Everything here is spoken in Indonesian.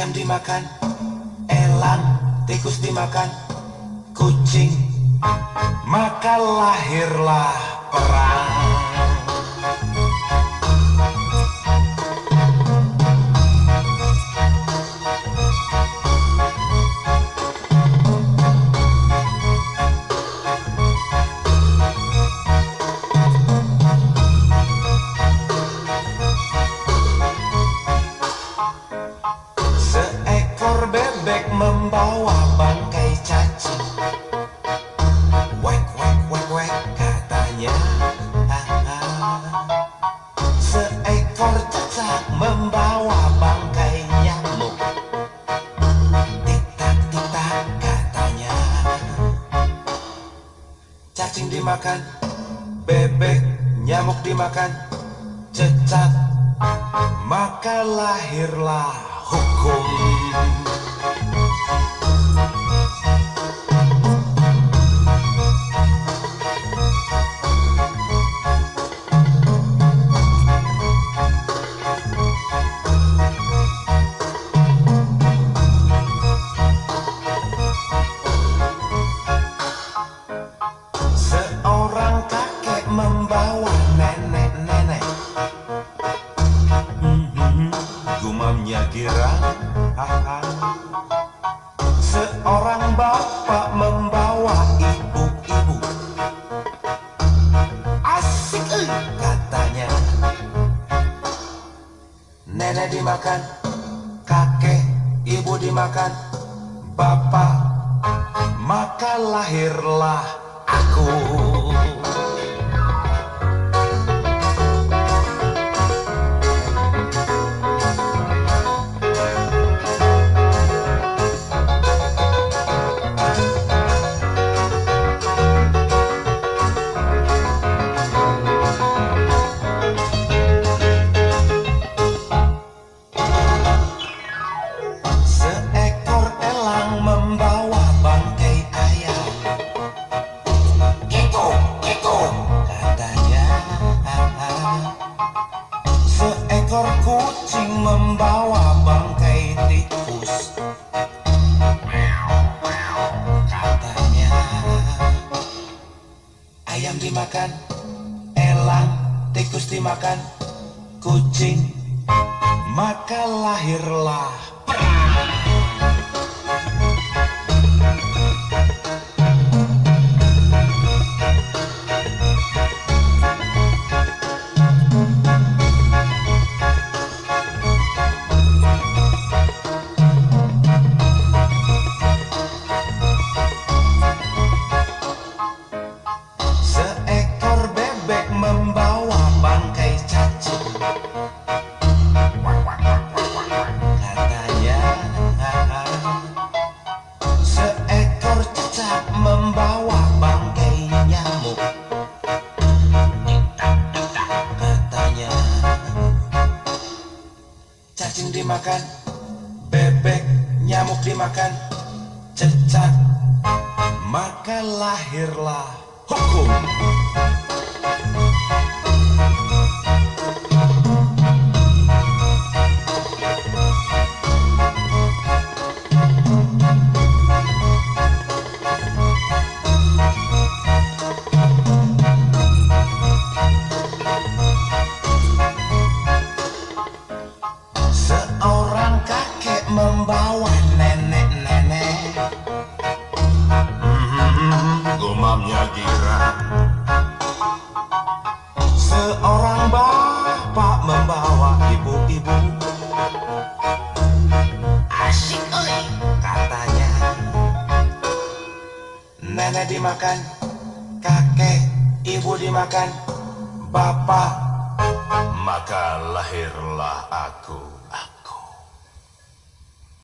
Ayam dimakan, elang, tikus dimakan, kucing, maka lahirlah perang. Dimakan. Bebek nyamuk dimakan. Cecak Maka lahirlah hukum membawa nenek-nenek. Gumamnya girang. Seorang bapak membawa ibu-ibu. Asik katanya. Nenek dimakan Kakek, ibu dimakan Bapak Maka lahirlah aku dimakan. Elang, tikus dimakan. Kucing. Maka lahirlah dimakan. Bebek nyamuk dimakan. Cecak. Maka lahirlah hukum bapak membawa ibu-ibu. Asyik oi. Katanya Nenek dimakan Kakek, ibu dimakan Bapak Maka lahirlah aku